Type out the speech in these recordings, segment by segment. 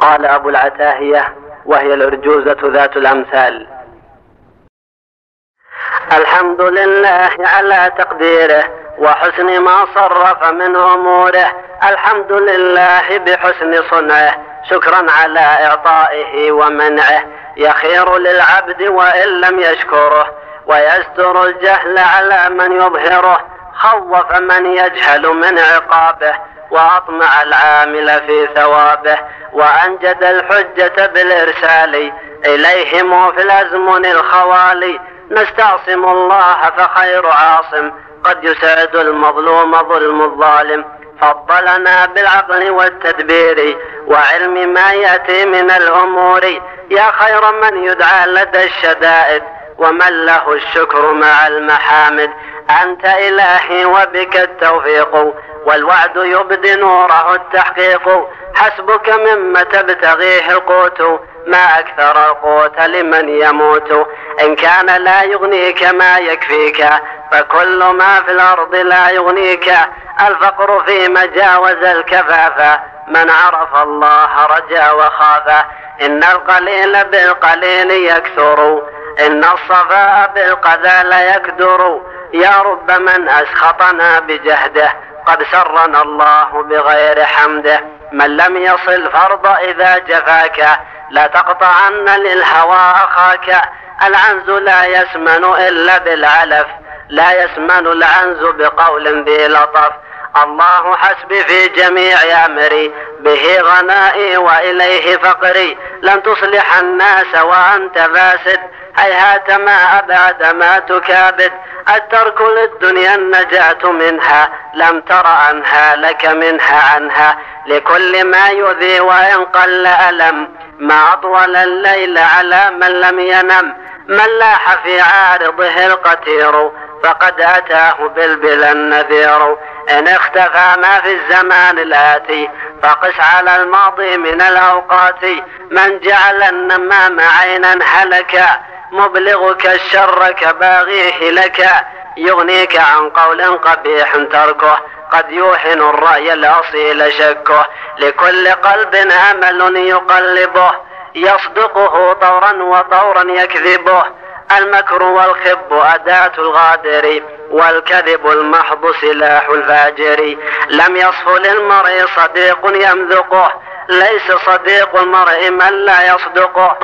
قال أبو العتاهية وهي الأرجوزة ذات الأمثال. الحمد لله على تقديره وحسن ما صرف من أموره. الحمد لله بحسن صنعه. شكرا على إعطائه ومنعه. يخير للعبد وإن لم يشكره. ويستر الجهل على من يظهره. خوف من يجهل من عقابه. وأطمع العامل في ثوابه وأنجد الحجة بالإرسال إليهم في الأزمن الخوالي نستعصم الله فخير عاصم قد يسعد المظلوم ظلم الظالم. فضلنا بالعقل والتدبير وعلم ما يأتي من الأمور. يا خير من يدعى لدى الشدائد ومن له الشكر مع المحامد. أنت إلهي وبك التوفيق والوعد يبدي نوره التحقيق. حسبك مما تبتغيه القوت ما أكثر القوت لمن يموت. إن كان لا يغنيك ما يكفيك فكل ما في الأرض لا يغنيك. الفقر في مجاوز الكفافة من عرف الله رجا وخاف. إن القليل بالقليل يكثر إن الصفاء بالقذال يكدر. يا رب من أسخطنا بجهده قد سرنا الله بغير حمده من لم يصل فرض إذا جفاك لا تقطعن للهوى أخاك العنز لا يسمن إلا بالعلف لا يسمن العنز بقول ذي لطف الله حسبي في جميع أمري به غنائي وإليه فقري لن تصلح الناس وأنت فاسد هيهات ما أبعد ما تكابد الترك للدنيا النجاة منها لم تر أنها لك منها عنها لكل ما يذي وإن قل ألم ما أطول الليل على من لم ينم من لاح في عارضه القتير فقد أتاه بالبلا النذير. إن اختفى ما في الزمان الآتي فقس على الماضي من الأوقات. من جعل النمام عينا حلك مبلغك الشر كباغيه لك. يغنيك عن قول قبيح تركه قد يوحن الرأي الأصيل شكه. لكل قلب أمل يقلبه يصدقه طورا وطورا يكذبه. المكر والخب أداة الغادر والكذب المحض سلاح الفاجر. لم يصف للمرء صديق يمذقه ليس صديق المرء من لا يصدقه.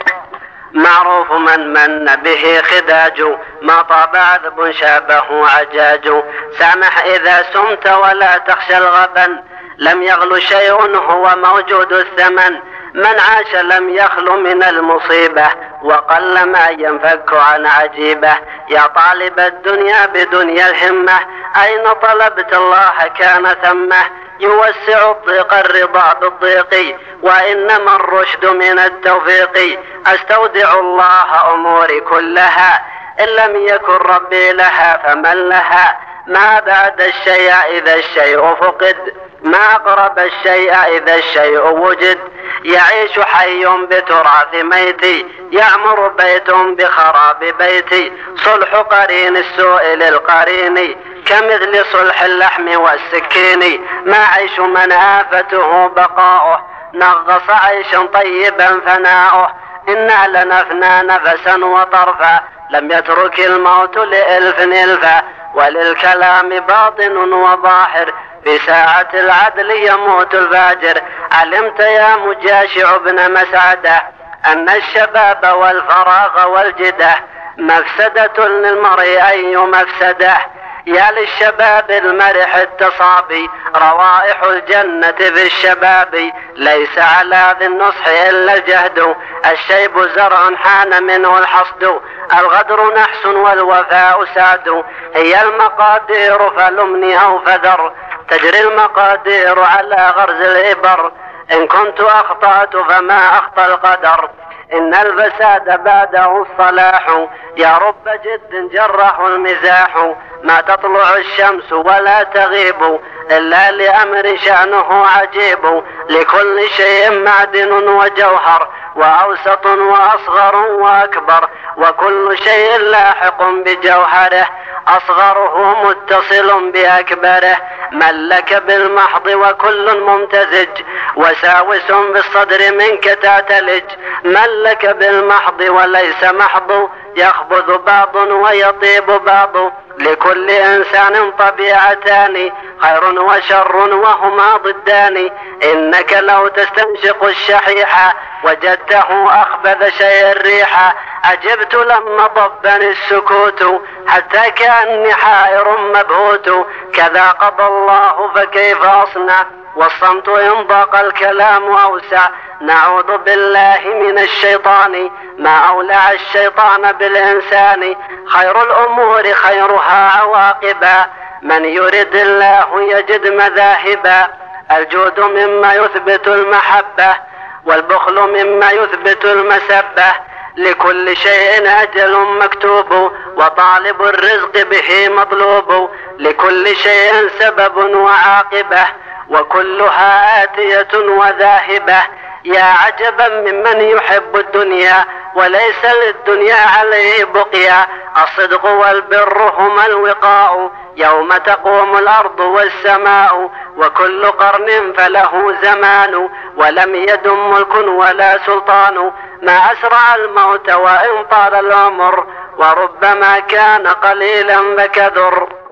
معروف من من به خداج ما طاب عذب شابه عجاج. سامح إذا سمت ولا تخشى الغبن لم يغل شيء هو موجود الثمن. من عاش لم يخل من المصيبة وقل ما ينفك عن عجيبه. يا طالب الدنيا بدنيا الهمة. أين طلبت الله كان ثمة؟ يوسع الضيق الرضا بالضيق. وإنما الرشد من التوفيق. أستودع الله أموري كلها. إن لم يكن ربي لها فمن لها؟ ما بعد الشيء إذا الشيء فقد. ما أقرب الشيء إذا الشيء وجد. يعيش حي بتراث ميتي. يعمر بيت بخراب بيتي. صلح قرين السوء للقرين. كمثل صلح اللحم والسكين. ما عيش من آفته بقاؤه. نغص عيشا طيبا فناؤه. إنا لنفنى نفسا وطرفا. لم يترك الموت لإلف نلفا. وللكلام باطن وظاهر. في ساعة العدل يموت الفاجر. علمت يا مجاشع ابن مسعدة أن الشباب والفراغ والجدة مفسدة للمرء أي مفسدة. يا للشباب المرح التصابي روائح الجنة في الشباب. ليس على ذي النصح إلا الجهد. الشيب زرع حان منه الحصد. الغدر نحس والوفاء ساد. هي المقادير فلمني أو فذر. تجري المقادير على غرز الإبر. إن كنت أخطأت فما أخطى القدر. إن الفساد بعده الصلاح. يا رب جد جرح المزاح. ما تطلع الشمس ولا تغيب. إلا لأمر شأنه عجيب. لكل شيء معدن وجوهر. وأوسط وأصغر وأكبر وكل شيء لاحق بجوهره أصغره متصل بأكبره ملك بالمحض وكل ممتزج وساوس بالصدر منك تعتلج ملك بالمحض وليس محض يخبذ بعض ويطيب بعض لكل إنسان طبيعتان خير وشر وهما ضدان. إنك لو تستنشق الشحيحة وجدته أخبث شيء الريحة أجبت لما ضبني السكوت حتى كأني حائر مبهوت. كذا قضى الله فكيف أصنع؟ والصمت إن ضاق الكلام أوسع. نعوذ بالله من الشيطان. ما أولع الشيطان بالإنسان. خير الأمور خيرها عواقبا. من يرد الله يجد مذاهبا. الجود مما يثبت المحبة. والبخل مما يثبت المسبة. لكل شيء أجل مكتوب. وطالب الرزق به مطلوب. لكل شيء سبب وعاقبة. وكلها آتية وذاهبة. يا عجبا ممن يحب الدنيا وليس للدنيا عليه بقيا. الصدق والبر هما الوقاء. يوم تقوم الأرض والسماء وكل قرن فله زمان. ولم يدم ملك ولا سلطان. ما أسرع الموت وإن طال العمر. وربما كان قليلا فكدر.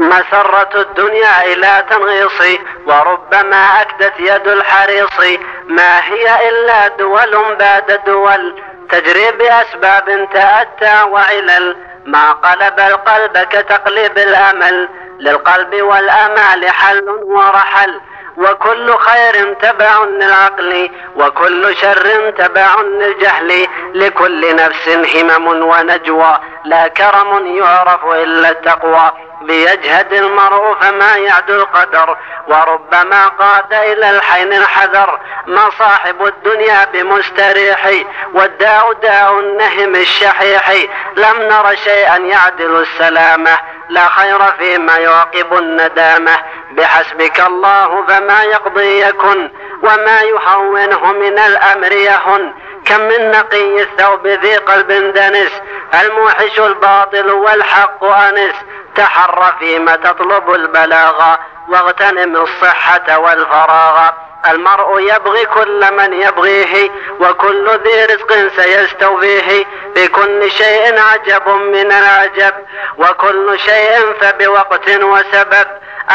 مسرة الدنيا إلى تنغيص وربما أكدت يد الحريص. ما هي إلا دول بعد دول تجري بأسباب تأتى وعلل. ما قلب القلب كتقليب الأمل للقلب والأمال حل ورحل. وكل خير تبع للعقل وكل شر تبع للجهل. لكل نفس همم ونجوى لا كرم يعرف إلا التقوى. ليجهد المرء فما يعدو القدر وربما قاد إلى الحين الحذر. ما صاحب الدنيا بمستريح والداء داء النهم الشحيح. لم نر شيئا يعدل السلامة لا خير فيما يعقب الندامة. بحسبك الله فما يقضي يكن وما يهونه من الأمر يهن. كم من نقي الثوب ذي قلب دنس الموحش الباطل والحق أنس. تحر فيما تطلب البلاغة واغتنم الصحة والفراغة المرء يبغي كل من يبغيه وكل ذي رزق سيستوفيه. بكل شيء عجب من العجب وكل شيء فبوقت وسبب.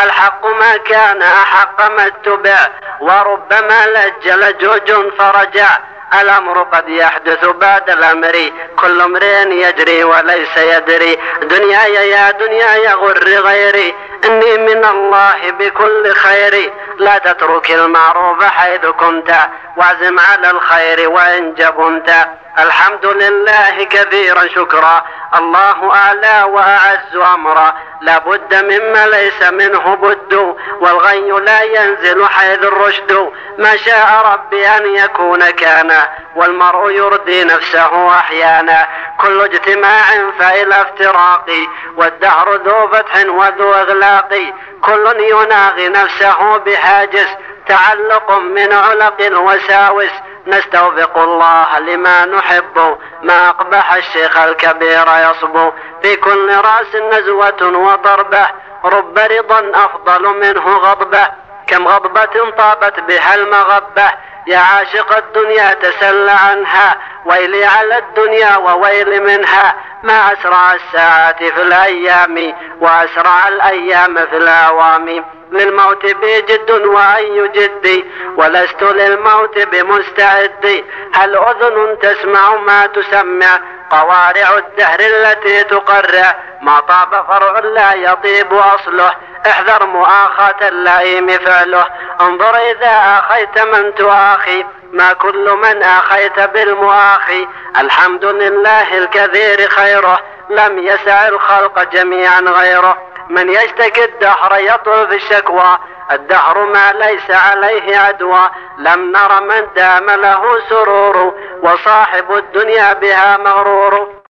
الحق ما كان أحق ما اتبع وربما لج لجوج فرجع. الأمر قد يحدث بعد الأمر كل امرئ يجري وليس يدري. دنياي يا دنياي غر غيري. إني من الله بكل خير. لا تترك المعروف حيث كنت. وعزم على الخير وإن جبنت. الحمد لله كثيرا شكرا. الله أعلى وأعز أمرا. لابد مما ليس منه بد. والغي لا ينزل حيث الرشد. ما شاء ربي أن يكون كان. والمرء يرضي نفسه أحيانا. كل اجتماع فإلى افتراق. والدهر ذو فتح وذو إغلاق. كل يناغي نفسه بحاجز تعلق من علق وساوس. نستوفق الله لما نحب. ما أقبح الشيخ الكبير يصبو في كل رأس نزوة وطربة رب رضا أفضل منه غضبة. كم غضبة طابت بها المغبة. يا عاشق الدنيا تسل عنها. ويلي على الدنيا وويل منها. ما أسرع الساعات في الأيام وأسرع الأيام في الأوام. للموت بي جد وأي جدي ولست للموت بمستعدي هل أذن تسمع ما تسمع؟ قوارع الدهر التي تقرع. ما طاب فرع لا يطيب أصله. احذر مؤاخاة اللئيم فعله. انظر إذا آخيت من تؤاخي. ما كل من آخيت بالمؤاخي الحمد لله الكثير خيره. لم يسع الخلق جميعا غيره. من يشتكي الدهر يطلب الشكوى. الدهر ما ليس عليه عدوى. لم نر من دام له سرور. وصاحب الدنيا بها مغرور.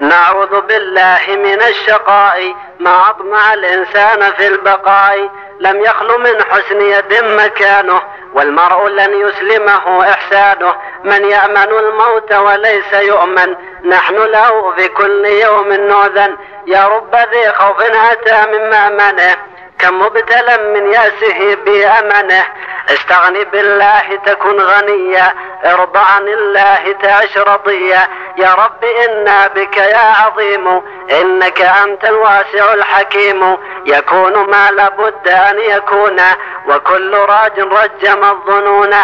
نعوذ بالله من الشقاء ما أطمع الإنسان في البقاء. لم يخل من حسن يد مكانه والمرء لن يسلمه إحسانه. من يأمن الموت وليس يؤمن نحن له في كل يوم نعذن يا رب ذي خوف أتى من مأمنه. كمبتلا من يأسه بأمنه استغن بالله تكن غنيا ارضى عن الله تعش رضيا يا رب إنا بك يا عظيم إنك أنت الواسع الحكيم. يكون ما لابد أن يكون وكل راج رجم الظنون.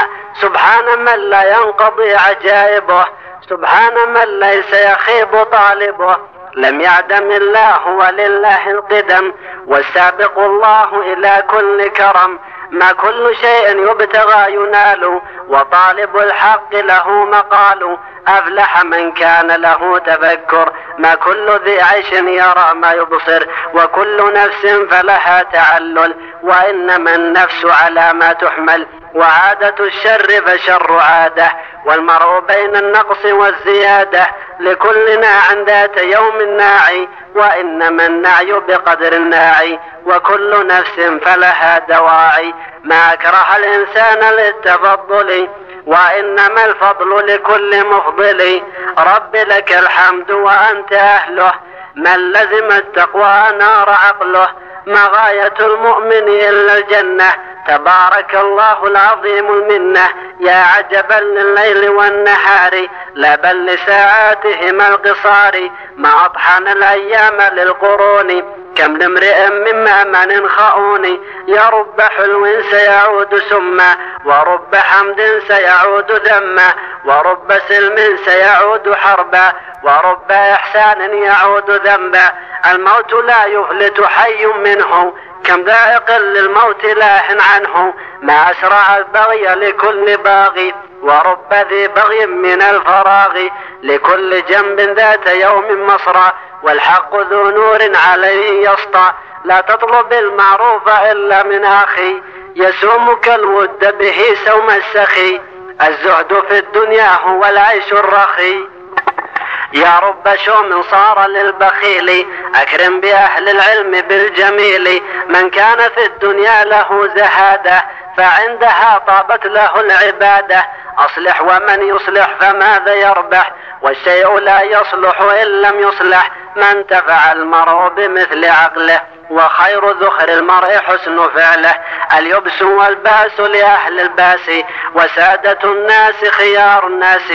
سبحان من لا ينقضي عجائبه سبحان من ليس يخيب طالبه. لم يعدم الله ولله القدم والسابق الله إلى كل كرم. ما كل شيء يبتغى ينال وطالب الحق له مقال. أفلح من كان له تفكر. ما كل ذي عيش يرى ما يبصر. وكل نفس فلها تعلل. وإنما النفس على ما تحمل. وعادة الشر فشر عادة. والمرء بين النقص والزيادة. لكلنا عن ذات يوم ناعي وإنما النعي بقدر الناعي وكل نفس فلها دواعي. ما أكره الإنسان للتفضل وإنما الفضل لكل مفضل. رب لك الحمد وأنت أهله من لزم التقوى نار عقله. ما غاية المؤمن إلا الجنة تبارك الله العظيم المنة. يا عجبا للليل والنهار لا بل لساعاتهما القصار. ما أطحن الأيام للقرون. كم لامرئ من مأمن خاؤني يا رب حلو سيعود سما ورب حمد سيعود ذما ورب سلم سيعود حربا ورب إحسان يعود ذنبا. الموت لا يفلت حي منه كم ذائق للموت لاح عنه. ما أسرع البغي لكل باغي. ورب ذي بغي من الفراغ لكل جنب ذات يوم مصرى والحق ذو نور عليه يسطى. لا تطلب المعروف إلا من أخي يسومك الود به سوم السخي. الزهد في الدنيا هو العيش الرخي. يا رب شوم صار للبخيل أكرم بأهل العلم بالجميل. من كان في الدنيا له زهادة فعندها طابت له العبادة. أصلح ومن يصلح فماذا يربح؟ والشيء لا يصلح إن لم يصلح. ما انتفع المرء بمثل عقله وخير ذخر المرء حسن فعله. اليبس والباس لأهل الباس وسادة الناس خيار الناس.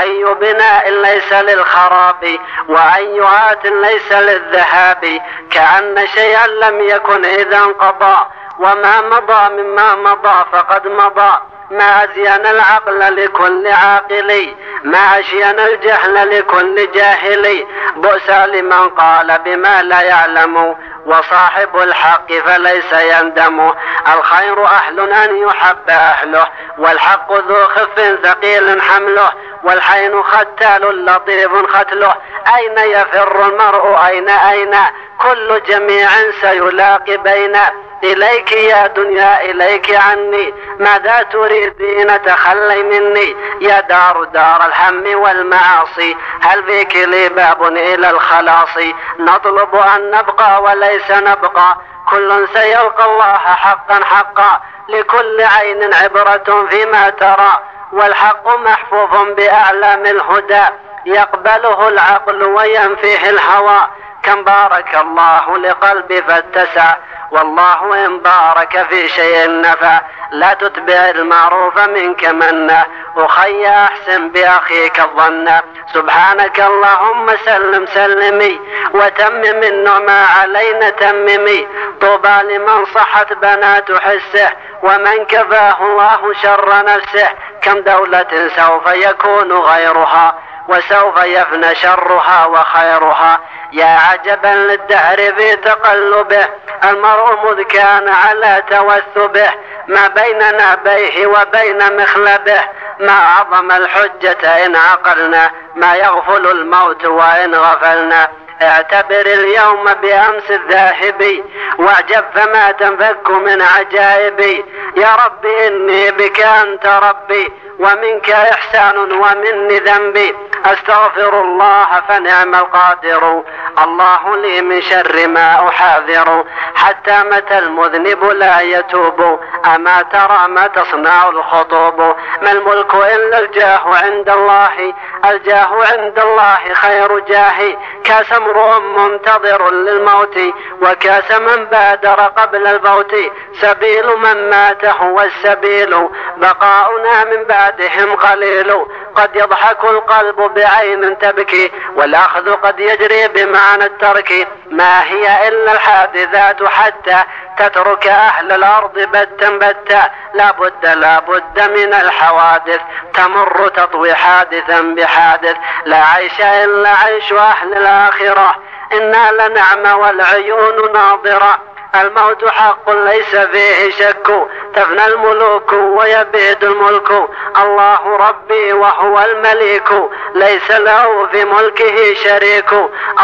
أي بناء ليس للخراب وأي آت ليس للذهاب. كأن شيئا لم يكن إذا انقضى وما مضى مما مضى فقد مضى. ما أزين العقل لكل عاقل ما أشين الجهل لكل جاهل. بؤس لمن قال بما لا يعلم. وصاحب الحق فليس يندم. الخير أهل أن يحب أهله والحق ذو خف ثقيل حمله والحين ختال لطيف ختله. أين يفر المرء؟ أين أين؟ كل جميع سيلاقي بين. إليك يا دنيا إليك عني. ماذا تريدين تخلي مني؟ يا دار دار الهم والمعاصي. هل فيك لي باب إلى الخلاص؟ نطلب أن نبقى ولا وليس نبقى كل سيلقى الله حقا حقا. لكل عين عبرة فيما ترى. والحق محفوظ بأعلام الهدى. يقبله العقل وينفيه الهوى. كم بارك الله لقلبي فاتسع. والله إن بارك في شيء نفع لا تتبع المعروف منك منة. أخي أحسن بأخيك الظن. سبحانك اللهم سلم سلمي وتمم النعمى علينا تممي. طوبى لمن صحت بنات حسه ومن كفاه الله شر نفسه. كم دولة سوف يكون غيرها وسوف يفنى شرها وخيرها. يا عجبا للدهر في تقلبه المرء مذ كان على توسبه ما بين نابيه وبين مخلبه. ما عظم الحجة إن عقلنا. ما يغفل الموت وإن غفلنا. اعتبر اليوم بأمس الذاهبي واعجب فما تنفك من عجائبي يا رب إني بك أنت ربي ومنك إحسان ومني ذنبي. أستغفر الله فنعم القادر. الله لي من شر ما أحاذر. حتى متى المذنب لا يتوب. أما ترى ما تصنع الخطوب. ما الملك إلا الجاه عند الله؟ الجاه عند الله خير جاه. كاسم أمر منتظر للموت وكاس من بادر قبل الموت. سبيل من مات هو السبيل. بقاؤنا من بعدهم قليل. قد يضحك القلب بعين تبكي والأخذ قد يجري بمعنى الترك. ما هي إلا الحادثات حتى تترك أهل الأرض بتا بتا. لابد لابد من الحوادث. تمر تطوي حادثا بحادث. لا عيش إلا عيش أهل الآخرة. إنا لنعم والعيون ناظرة. الموت حق ليس فيه شك. تفنى الملوك ويبيد الملك. الله ربي وهو المليك. ليس له في ملكه شريك.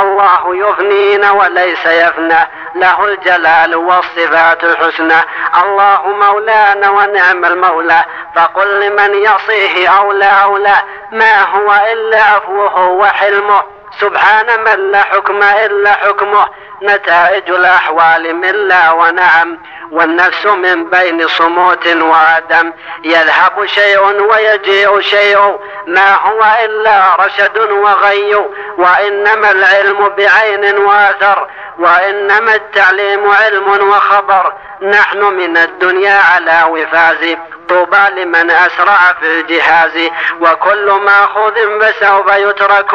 الله يفنينا وليس يفنى. له الجلال والصفات الحسنى. الله مولانا ونعم المولى. فقل لمن يصيه أولى أولى ما هو إلا عفوه وحلمه. سبحان من لا حكم إلا حكمه نتائج الأحوال من لا ونعم والنفس من بين صموت وعدم. يذهب شيء ويجيء شيء ما هو إلا رشد وغي وإنما العلم بعين وأثر وإنما التعليم علم وخبر. نحن من الدنيا على وفاز. طوبى لمن أسرع في الجهاز وكل مأخوذ فسوف يترك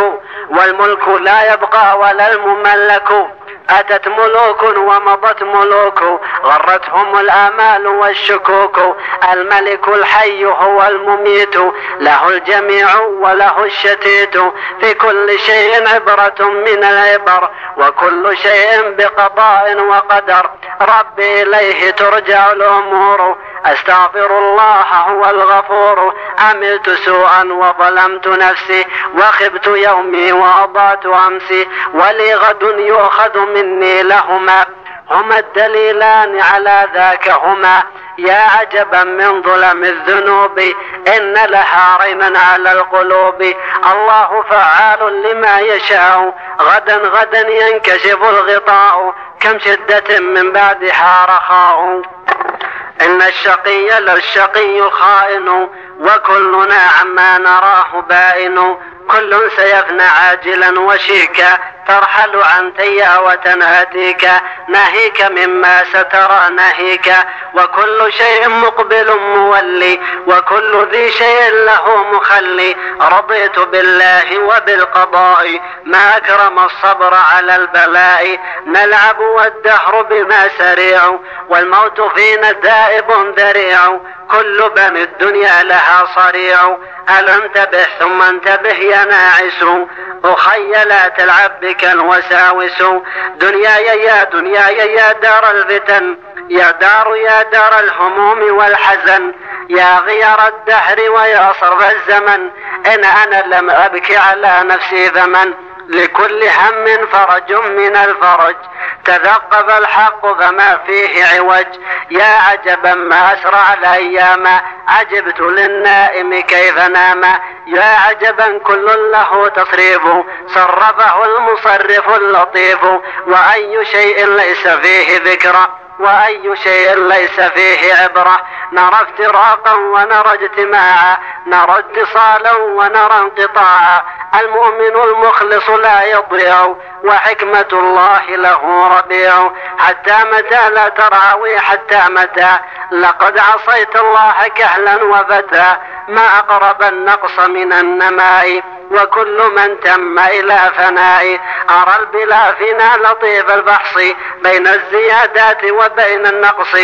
والملك لا يبقى ولا المملك. أتت ملوك ومضت ملوك غرتهم الآمال والشكوك. الملك الحي هو المميت له الجميع وله الشتيت. في كل شيء عبرة من العبر وكل شيء بقضاء وقدر. ربي إليه ترجع الأمور. أستغفر الله هو الغفور. عملت سوءا وظلمت نفسي وخبت يومي وأضعت أمسي. ولي غد يؤخذ مني لهما. هما الدليلان على ذاك هما. يا عجبا من ظلم الذنوب إن لها رما على القلوب. الله فعال لما يشاء. غدا غدا ينكشف الغطاء. كم شدة من بعد حارخاء إن الشقي للشقي خائن وكلنا عما نراه بائن. كل سيفنى عاجلا وشيكا ترحل عن تياوة وتنهديك ناهيك مما سترى ناهيك. وكل شيء مقبل مولي وكل ذي شيء له مخلي. رضيت بالله وبالقضاء ما أكرم الصبر على البلاء. نلعب والدهر بما سريع والموت فينا دائب ذريع. كل بني الدنيا لها صريع. ألم انتبه ثم انتبه يا ناعس؟ أخي لا تلعب بك ذلك الوساوس دنياي يا دنياي يا دار الفتن. يا دار يا دار الهموم والحزن. يا غير الدهر ويا صرف الزمن. إن أنا لم أبكي على نفسي ثمن. لكل هم فرج من الفرج. تذقظ الحق فما فيه عوج. يا عجبا ما أسرع الأيام عجبت للنائم كيف نام. يا عجبا كل له تصريف صرفه المصرف اللطيف. وأي شيء ليس فيه ذكرى وأي شيء ليس فيه عبرة نرى افتراقا ونرى اجتماعا نرى اتصالا ونرى انقطاعا. المؤمن المخلص لا يضيع وحكمة الله له ربيع. حتى متى لا تراوي حتى متى؟ لقد عصيت الله كهلا وفتى. ما أقرب النقص من النماء وكل من تم إلى فناء. أرى البلا فينا لطيف البحص بين الزيادات وال بين النقص.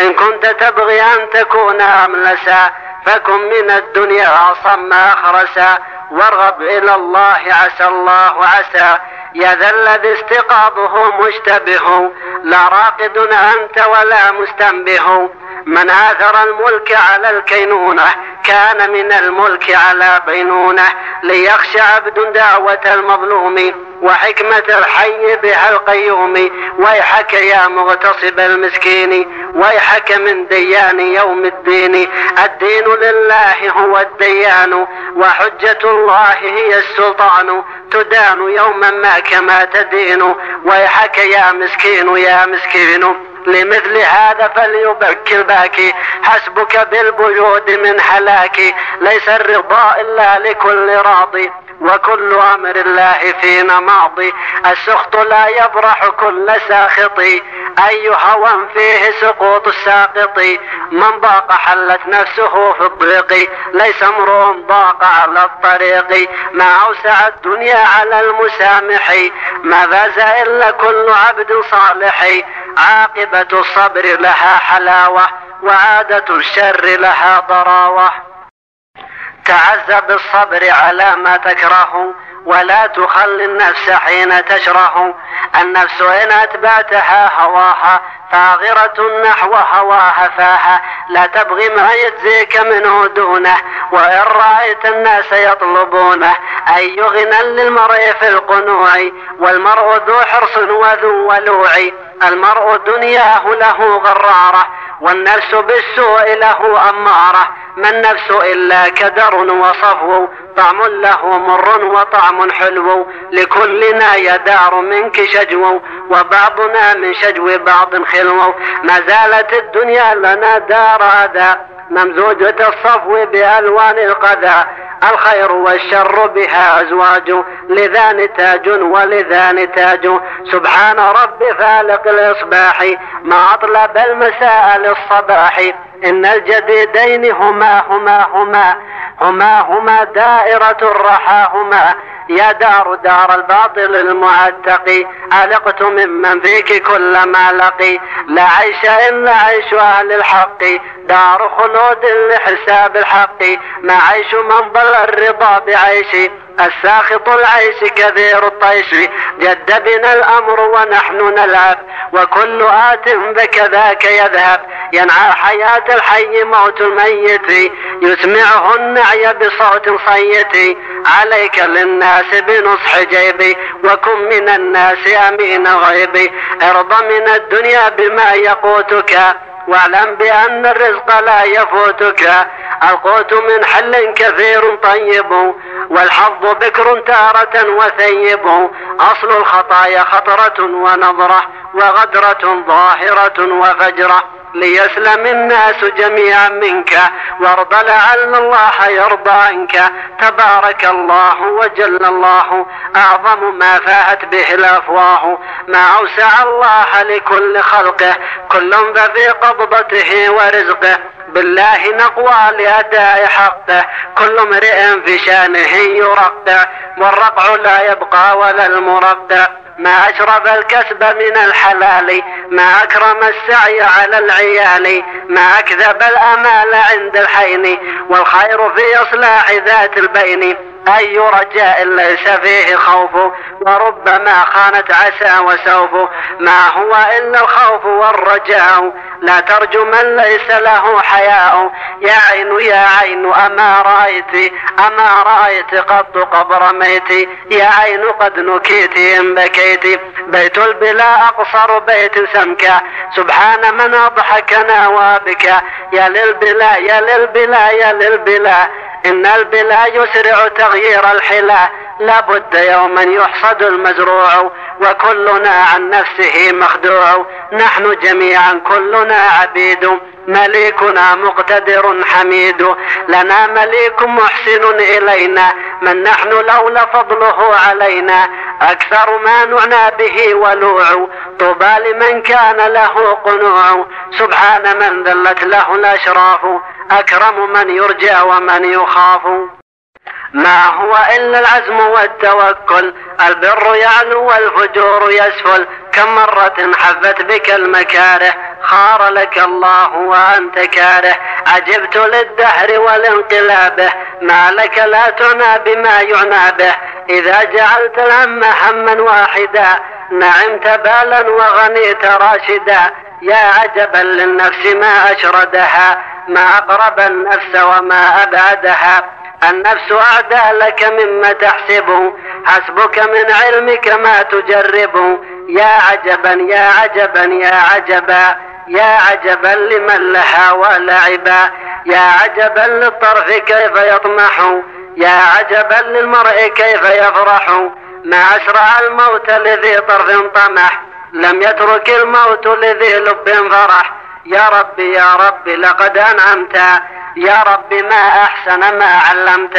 إن كنت تبغي أن تكون أملسا فكن من الدنيا أصم أخرسا وارغب إلى الله عسى الله عسى. يا ذلد استقاضه مشتبه لا راقد أنت ولا مستنبه من آثر الملك على الكينونة كان من الملك على بينونة. ليخشى عبد دعوة المظلوم وحكمة الحي بها القيوم. ويحك يا مغتصب المسكين ويحك من ديان يوم الدين. الدين لله هو الديان وحجة الله هي السلطان. تدان يوما ما لك ما تدين ويحك يا مسكين يا مسكين لمثل هذا فليبك الباكي حسبك بالبيود من حلاكي ليس الرضا إلا لكل راضي وكل أمر الله فينا ماضي. السخط لا يبرح كل ساخط. أي هوى فيه سقوط الساقط. من ضاق حلت نفسه في الضيق. ليس أمر ضاق على الطريق. ما أوسع الدنيا على المسامح. ما فاز إلا كل عبد صالح. عاقبة الصبر لها حلاوة وعادة الشر لها ضراوة. تعز بالصبر على ما تكره ولا تخل النفس حين تشره النفس إن أتبعتها هواها طاغرة نحو هواها فاها. لا تبغي ما يجزيك منه دونه وإن رأيت الناس يطلبونه. أي يغنى للمرء في القنوع والمرء ذو حرص وذو ولوع. المرء دنياه له غرارة والنفس بالسوء له أمارة. ما النفس إلا كدر وصفو طعم له مر وطعم حلو. لكلنا يدار منك شجو وبعضنا من شجو بعض خير الموت ما زالت الدنيا لنا دار عدا. ممزوجة الصفو بألوان القذى الخير والشر بها أزواج. لذا نتاج ولذا نتاج سبحان رب فالق الإصباح. ما أطلب المساء للصباح. إن الجديدين هما هما هما. هما هما دائرة الرحى هما يا دار دار الباطل المعتقي علقت ممن فيك كل ما لقي. لا عيش إلا عيش أهل الحق دار خلود لحساب الحق. ما عيش من ضل الرضا بعيشي. الساخط العيش كبير الطيش جد بنا الأمر ونحن نلعب وكل آت بكذاك يذهب. ينعى حياة الحي موت الميت يسمعه النعي بصوت صيت. عليك للناس بنصح جيبي وكن من الناس أمين غيبي ارض من الدنيا بما يقوتك. واعلم بأن الرزق لا يفوتك. القوت من حل كثير طيب والحظ بكر تارة وثيب. أصل الخطايا خطرة ونظرة وغدرة ظاهرة وفجرة. ليسلم الناس جميعا منك وارض لعل الله يرضى عنك. تبارك الله وجل الله. أعظم ما فاءت به الأفواه. ما أوسع الله لكل خلقه. كل ففي قبضته ورزقه. بالله نقوى لأداء حقه. كل امرئ في شأنه يرقع. والرقع لا يبقى ولا المرقع. ما أشرف الكسب من الحلال ما أكرم السعي على العيال ما أكذب الأمال عند الحين والخير في إصلاح ذات البين. أي رجاء فيه خوف وربما خانت عسى وسوف ما هو إلا الخوف والرجاء. لا ترجو من ليس له حياء. يا عين يا عين أما رأيت؟ أما رأيت قط قبر ميت. يا عين قد نكيت إن بكيت. بيت البلا أقصر بيت سمك. سبحان من أضحكنا وأبكى. يا للبلا يا للبلا يا للبلا. إن البلا يسرع تغيير الحلا لابد يوما يحصد المزروع وكلنا عن نفسه مخدوع. نحن جميعا كلنا عبيد مليكنا مقتدر حميد. لنا مليك محسن إلينا من نحن لولا فضله علينا. أكثر ما نعنى به ولوع طوبى لمن كان له قنوع. سبحان من ذلت له الأشراف. أكرم من يرجى ومن يخاف. ما هو إلا العزم والتوكل. البر يعلو والفجور يسفل. كم مرة حفت بك المكاره. خار لك الله وأنت كاره. عجبت للدهر والانقلابه ما لك لا تعنى بما يعنى به. إذا جعلت الهم هما واحدا نعمت بالا وغنيت راشدا. يا عجبا للنفس ما أشردها. ما أقرب النفس وما أبعدها. النفس أعدى لك مما تحسب. حسبك من علمك ما تجرب. يا عجبا يا عجبا يا عجبا. يا عجبا لمن لها ولعبا. يا عجبا للطرف كيف يطمح. يا عجبا للمرء كيف يفرح. ما أشرع الموت لذي طرف طمح. لم يترك الموت لذي لب فرح. يا رب يا رب لقد أنعمت. يا رب ما أحسن ما علمت.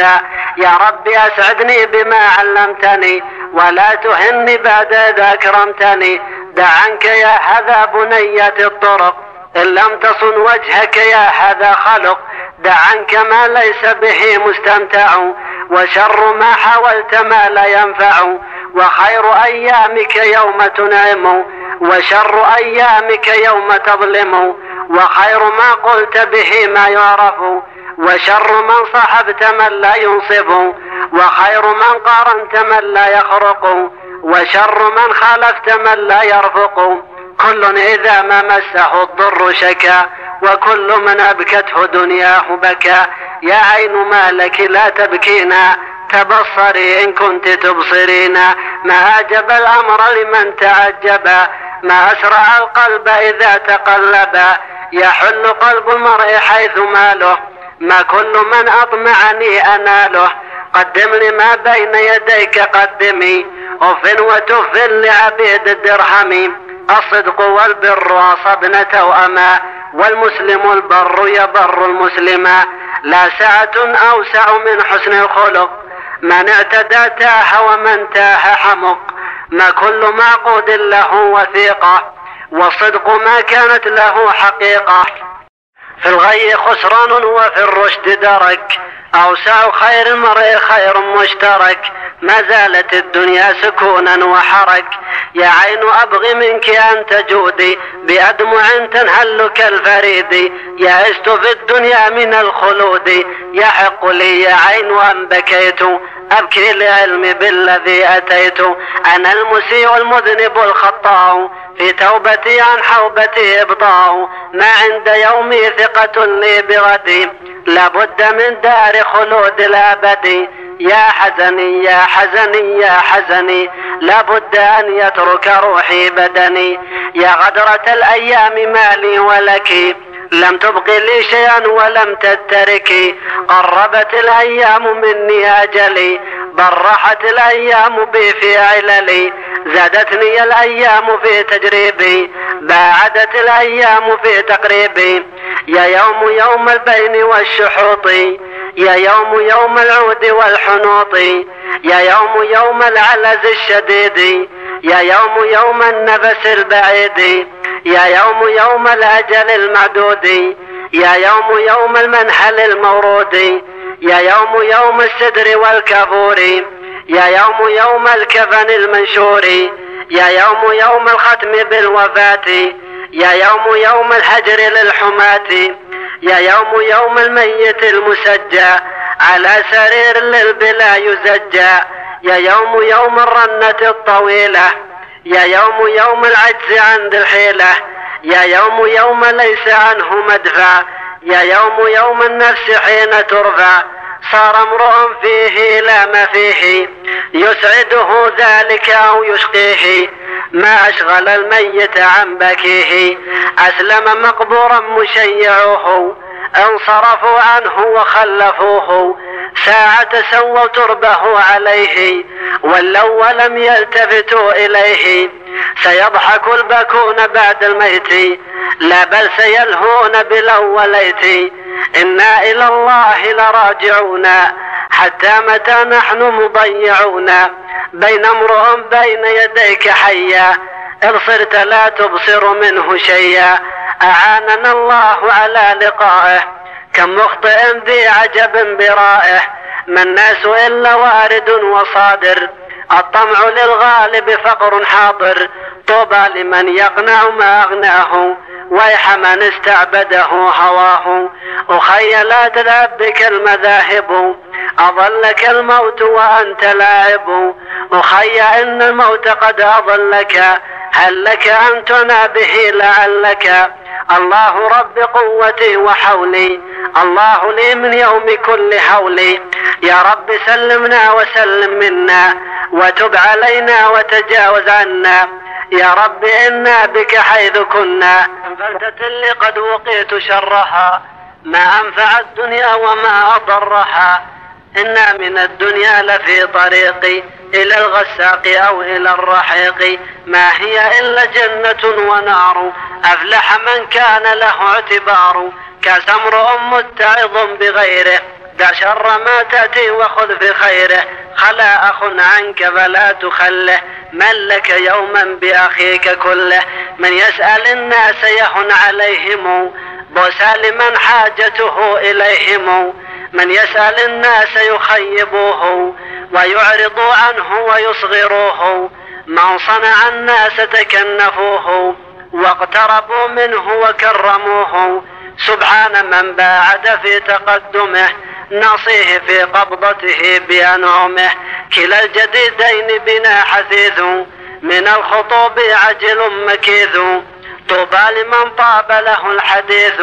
يا رب أسعدني بما علمتني ولا تهني بعد إذا أكرمتني دع عنك يا هذا بنية الطرق. إن لم تصن وجهك يا هذا خلق دع عنك ما ليس به مستمتع وشر ما حاولت ما لا ينفع وخير أيامك يوم تنعم وشر أيامك يوم تظلم وخير ما قلت به ما يعرف وشر من صحبت من لا ينصب وخير من قارنت من لا يخرق وشر من خالفت من لا يرفق. كل إذا ما مسه الضر شكا وكل من أبكته دنياه بكى يا عين ما لك لا تبكينا تبصري إن كنت تبصرين ما أعجب الأمر لمن تعجبا ما أسرع القلب إذا تقلبا يحل قلب المرء حيث ماله ما كل من أطمعني أناله. قدم لي ما بين يديك قدمي أف وتف لعبيد الدرهم. الصدق والبر صبنة وأما والمسلم البر يبر المسلم لا سعة أوسع من حسن الخلق. من اعتدى تاح ومن تاح حمق. ما كل معقود له وثيقة. والصدق ما كانت له حقيقة. في الغي خسران وفي الرشد درك. أوسع خير مرئ خير مشترك ما زالت الدنيا سكونا وحرك. يا عين أبغي منك أنت جودي بأدمع تنهل كالفريد يا عشت في الدنيا من الخلود يحق لي يا عين أن بكيت. أبكي لعلمي بالذي أتيت. أنا المسيء المذنب الخطاء في توبتي عن حوبتي إبطاع ما عند يومي ثقة لي بغدي لابد من دار خلود الأبد يا حزني يا حزني يا حزني لابد أن يترك روحي بدني. يا غدرة الأيام مالي ولك لم تبق لي شيئا ولم تتركي قربت الأيام مني أجلي برحت الأيام بي في عللي. زادتني الأيام في تجريبي باعدت الأيام في تقريبي. يا يوم يوم البين والشحوط يا يوم يوم العود والحنوط. يا يوم يوم العلز الشديد. يا يوم يوم النفس البعيد. يا يوم يوم الأجل المعدود. يا يوم يوم المنحل المورود. يا يوم يوم السدر والكفور يا يوم يوم الكفن المنشور. يا يوم يوم الختم بالوفاة. يا يوم يوم الحجر للحماة. يا يوم يوم الميت المسجى على سرير للبلا يزجى. يا يوم يوم الرنة الطويلة يا يوم يوم العجز عند الحيلة. يا يوم يوم ليس عنه مدفع يا يوم يوم النفس حين ترفع. صار امرؤ فيه لا ما فيه يسعده ذلك أو يشقيه. ما أشغل الميت عن بكيه. أسلم مقبورا مشيعه. انصرفوا عنه وخلفوه ساعة سووا تربه عليه ولو ولم يلتفتوا إليه. سيضحك البكون بعد الميت لا بل سيلهون بالأوليت. إنا إلى الله لراجعون حتى متى نحن مضيعون. بين امرهم بين يديك حيا إذ صرت لا تبصر منه شيئا. أعاننا الله على لقائه. كم مخطئ ذي عجب برائه. ما الناس إلا وارد وصادر. الطمع للغالب فقر حاضر. طوبى لمن يقنع ما أغناه. ويح من استعبده هواه. أخي لا تذهب بك المذاهب أضلك الموت وأنت لاعب. أخي إن الموت قد أضلك. هل لك أن تنابه لعلك؟ الله رب قوتي وحولي. الله لي من يوم كل حولي. يا رب سلمنا وسلم منا وتب علينا وتجاوز عنا. يا رب إنا بك حيث كنا. فلتت اللي قد وقيت شرها. ما أنفع الدنيا وما أضرها. إنا من الدنيا لفي طريقي إلى الغساق أو إلى الرحيق. ما هي إلا جنة ونار. أفلح من كان له اعتبار. كسمر متعظ بغيره. دع شر ما تأتي وخذ في خيره خلا أخ عنك فلا تخله. من لك يوما بأخيك كله. من يسأل الناس يهن عليهم. بوسى من حاجته إليهم. من يسأل الناس يخيبوه ويعرض عنه ويصغروه من صنع الناس تكنفوه واقتربوا منه وكرموه. سبحان من باعد في تقدمه نصيه في قبضته بأنعمه. كلا الجديدين بنا حثيث من الخطوب عجل مكيث. طوبى لمن طاب له الحديث.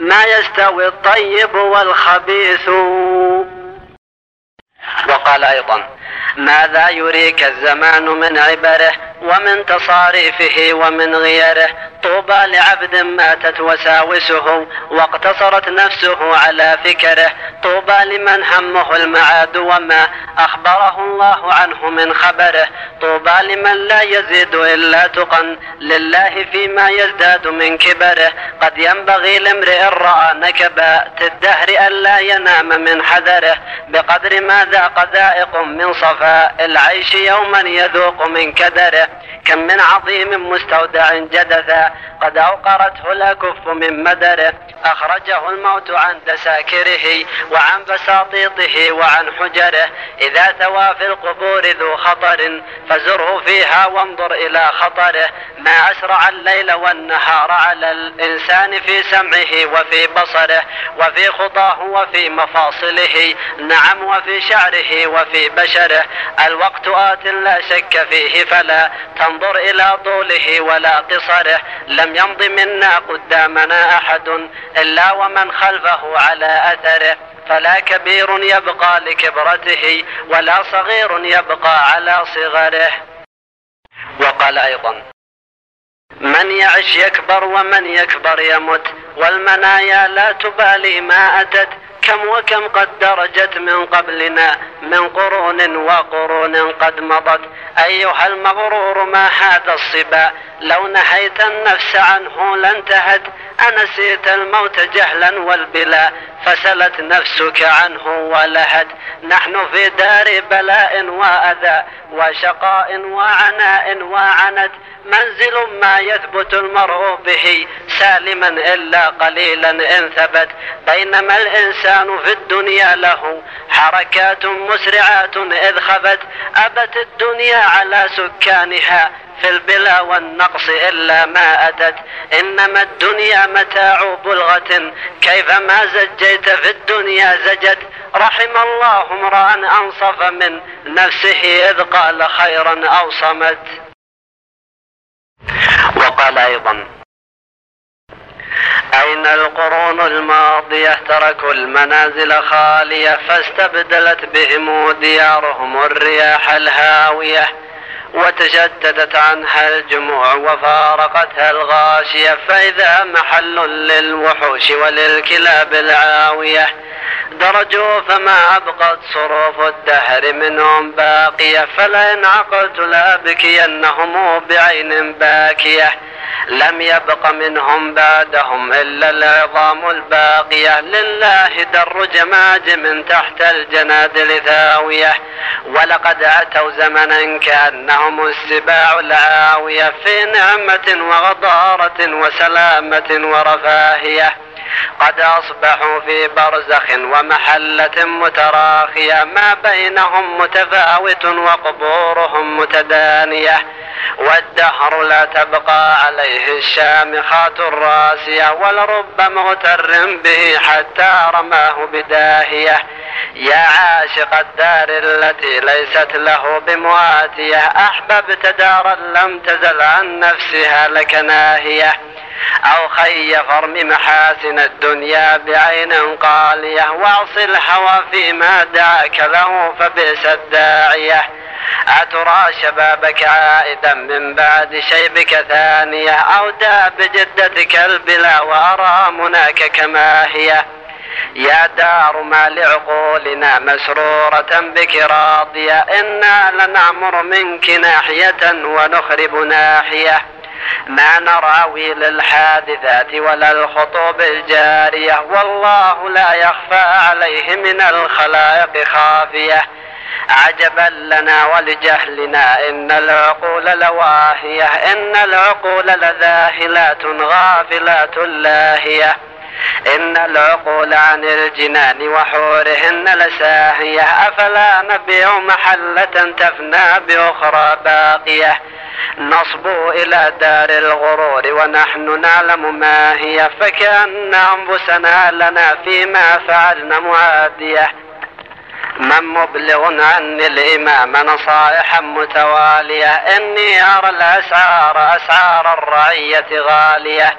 ما يستوي الطيب والخبيث. وقال أيضا ماذا يريك الزمان من عبره؟ ومن تصاريفه ومن غيره طوبى لعبد ماتت وساوسه واقتصرت نفسه على فكره طوبى لمن همه المعاد وما أخبره الله عنه من خبره طوبى لمن لا يزيد إلا تقا لله فيما يزداد من كبره قد ينبغي لامرئ رأى نكبات الدهر ألا ينام من حذره بقدر ما ذاق ذائق من صفاء العيش يوما يذوق من كدره كم من عظيم مستودع جدثا قد أوقرته الأكف من مدره. أخرجه الموت عن دساكره وعن بساطيطه وعن حجره. إذا ثوى في القبور ذو خطر فزره فيها وانظر إلى خطره. ما أسرع الليل والنهار على الإنسان في سمعه وفي بصره وفي خطاه وفي مفاصله. نعم وفي شعره وفي بشره. الوقت آت لا شك فيه فلا. تنظر إلى طوله ولا قصره لم يمض منا قدامنا أحد إلا ومن خلفه على أثره. فلا كبير يبقى لكبرته ولا صغير يبقى على صغره. وقال أيضا من يعش يكبر ومن يكبر يمت والمنايا لا تبالي ما أتت. كم وكم قد درجت من قبلنا من قرون وقرون قد مضت. أيها المغرور ما هذا الصبا؟ لو نحيت النفس عنه لانتهت أنسيت الموت جهلا والبلا فسلت نفسك عنه ولهت. نحن في دار بلاء وأذى وشقاء وعناء وعنت. منزل ما يثبت المرء به سالما إلا قليلا إن ثبت. بينما الإنسان في الدنيا له حركات مسرعات إذ خبت. أبت الدنيا على سكانها في البلا والنقص إلا ما أتت. إنما الدنيا متاع بلغة. كيفما زجيت في الدنيا زجت. رحم الله امرأ أنصف من نفسه إذ قال خيرا أو صمت. وقال أيضا أين القرون الماضية؟ تركوا المنازل خالية فاستبدلت بهم ديارهم الرياح الهاوية. وتشتتت عنها الجموع وفارقتها الغاشية فإذا محل للوحوش وللكلاب العاوية درجوا فما أبقت صروف الدهر منهم باقية فلئن عقلت لأبكينهم بعين باكية. لم يبق منهم بعدهم إلا العظام الباقية. لله در جماجم تحت الجنادل ثاوية. ولقد أتوا زمنا كأنهم السباع العاوية في نعمة وغضارة وسلامة ورفاهية. قد أصبحوا في برزخ ومحلة متراخية ما بينهم متفاوت وقبورهم متدانية والدهر لا تبقى عليه الشامخات الراسية ولرب مغتر به حتى رماه بداهية يا عاشق الدار التي ليست له بمواتية أحببت دارا لم تزل عن نفسها لك ناهية أو خيفر فرم محاسن الدنيا بعين قالية واعصي الهوى فيما دعك له فبئس الداعية. أترى شبابك عائدا من بعد شيبك ثانية؟ أو دع بجدتك البلا وأرى مناك كما هي يا دار ما لعقولنا مسرورة بك راضية. إنا لنعمر منك ناحية ونخرب ناحية. ما نراوي للحادثات ولا الخطوب الجارية والله لا يخفى عليه من الخلائق خافية. عجبا لنا ولجهلنا إن العقول لواهية إن العقول لذاهلات غافلات لاهية. إن العقول عن الجنان وحورهن لساهية أفلا نبيع محلة تفنى بأخرى باقية. نصبوا إلى دار الغرور ونحن نعلم ما هي فكأن أنفسنا لنا فيما فعلنا معادية. من مبلغ عني الإمام نصائحا متوالية إني أرى الأسعار أسعار الرعية غالية.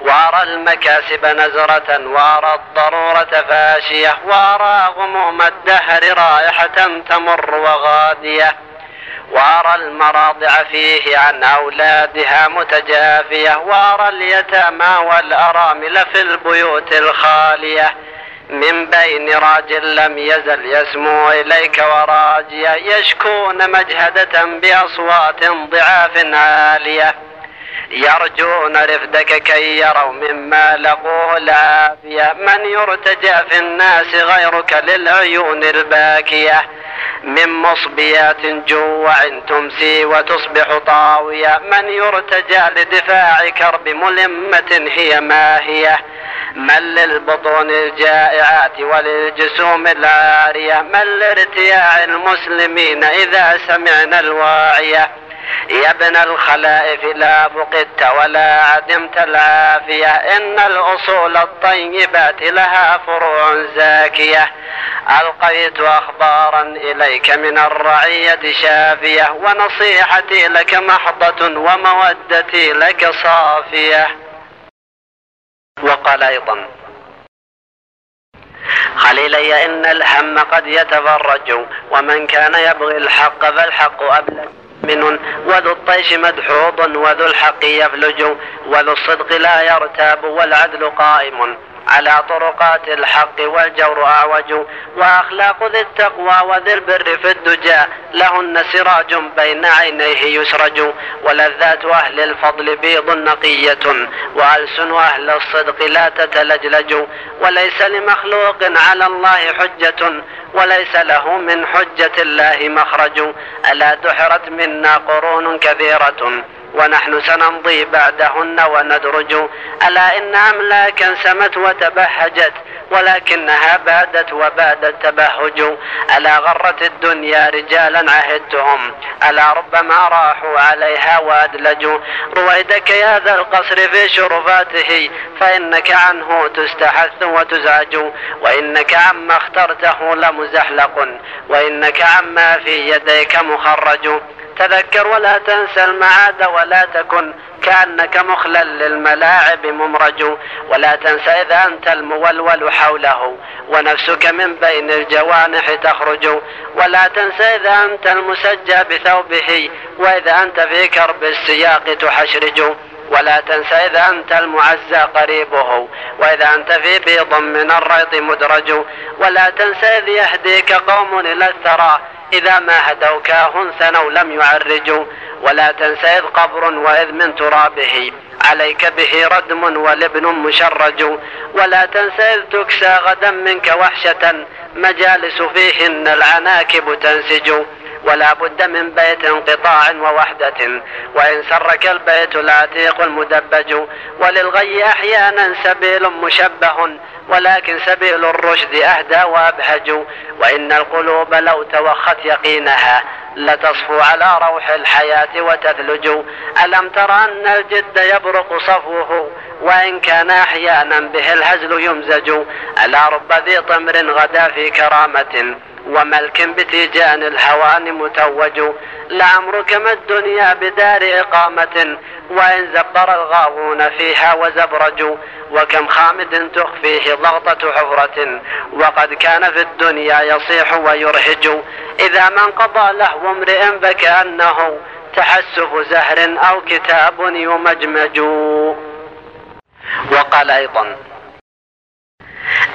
وأرى المكاسب نزرة وأرى الضرورة فاشية. وأرى غموم الدهر رائحة تمر وغادية. وأرى المراضع فيه عن أولادها متجافية وأرى اليتامى والأرامل في البيوت الخالية. من بين راجل لم يزل يسمو إليك وراجية يشكون مجهدة بأصوات ضعاف عالية. يرجون رفدك كي يروا مما لقوه العافية من يرتجى في الناس غيرك للعيون الباكية. من مصبيات جوع تمسي وتصبح طاوية. من يرتجى لدفاع كرب ملمة هي ماهية. من للبطون الجائعات وللجسوم العارية. من لارتياع المسلمين إذا سمعنا الواعية. يا ابن الخلائف لا فقدت ولا عدمت العافية إن الأصول الطيبات لها فروع زاكية. ألقيت أخبارا إليك من الرعية شافية ونصيحتي لك محضة ومودتي لك صافية. وقال أيضا خليلي إن الهم قد يتفرج ومن كان يبغي الحق فالحق أبلغ. مؤمن وذو الطيش مدحوض وذو الحق يفلج وذو الصدق لا يرتاب والعدل قائم. على طرقات الحق والجور أعوج وأخلاق ذي التقوى وذي البر في الدجى لهن سراج بين عينيه يسرج ولذات أهل الفضل بيض نقية وألسن أهل الصدق لا تتلجلج وليس لمخلوق على الله حجة وليس له من حجة الله مخرج ألا دحرت منا قرون كثيرة ونحن سنمضي بعدهن وندرج ألا إن أملاكا سمت وتبهجت ولكنها بادت وباد التبهج ألا غرت الدنيا رجالا عهدتهم ألا ربما راحوا عليها وأدلجوا رويدك يا ذا القصر في شرفاته فإنك عنه تستحث وتزعج وإنك عما اخترته لمزحلق وإنك عما في يديك مخرج تذكر ولا تنسى المعاد ولا تكن كأنك مخلا للملاعب ممرج. ولا تنسى إذا أنت المولول حوله ونفسك من بين الجوانح تخرج. ولا تنسى إذا أنت المسجى بثوبه وإذا أنت في كرب السياق تحشرج. ولا تنسى إذا أنت المعزى قريبه وإذا أنت في بيض من الريط مدرج. ولا تنسى إذ يهديك قوم إلى الثرى إذا ما هدوك أنثنوا لم يعرجوا ولا تنس إذ قبر وإذ من ترابه. عليك به ردم ولبن مشرج. ولا تنس إذ تكسى غدا منك وحشة مجالس فيهن العناكب تنسج. ولا بد من بيت انقطاع ووحدة. وإن سرك البيت العتيق المدبج. وللغي أحيانا سبيل مشبه. ولكن سبيل الرشد أهدى وأبهج. وإن القلوب لو توخت يقينها لتصفو على روح الحياة وتثلج. ألم تر أن الجد يبرق صفوه؟ وإن كان أحيانا به الهزل يمزج. ألا رب ذي طمر غدا في كرامة؟ وملك بتيجان الهوان متوج لعمرك ما الدنيا بدار إقامة وإن زبر الغاوون فيها وزبرجوا وكم خامد تخفيه ضغطة حفرة وقد كان في الدنيا يصيح ويرهج إذا من قضى له امرئ فكأنه تحسف زهر أو كتاب يمجمج. وقال أيضا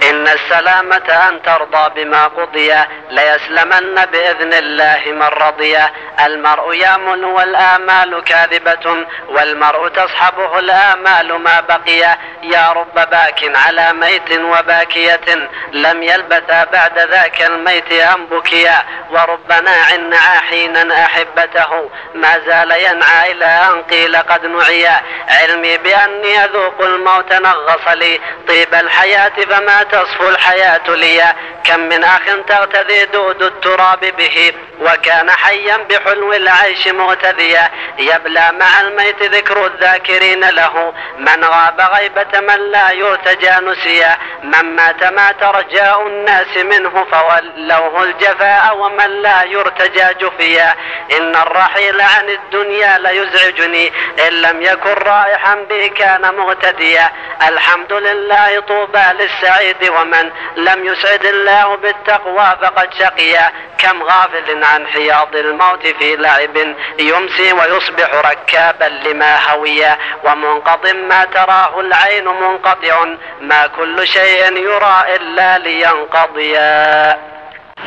إن السلامة أن ترضى بما قضي ليسلمن بإذن الله من رضي. المرء يامن والآمال كاذبة والمرء تصحبه الآمال ما بقي. يا رب باك على ميت وباكية لم يلبثا بعد ذاك الميت أن بكيا ورب ناع نعى حينا أحبته ما زال ينعى إلى أن قيل قد نعيا علمي بأني أذوق الموت نغص لي طيب الحياة ما تصفو الحياة ليا كم من أخ تغتذي دود التراب به وكان حيا بحلو العيش مغتذيا. يبلى مع الميت ذكر الذاكرين له من غاب غيبة من لا يرتجى نسيا من مات مات رجاء الناس منه فولوه الجفاء ومن لا يرتجى جفيا إن الرحيل عن الدنيا ليزعجني إن لم يكن رائحا به كان مغتديا. الحمد لله طوبى للسلام السعيد ومن لم يسعد الله بالتقوى فقد شقي. كم غافل عن حياض الموت في لعب يمسي ويصبح ركابا لما هوي. ومنقض ما تراه العين منقطع. ما كل شيء يرى إلا لينقضيا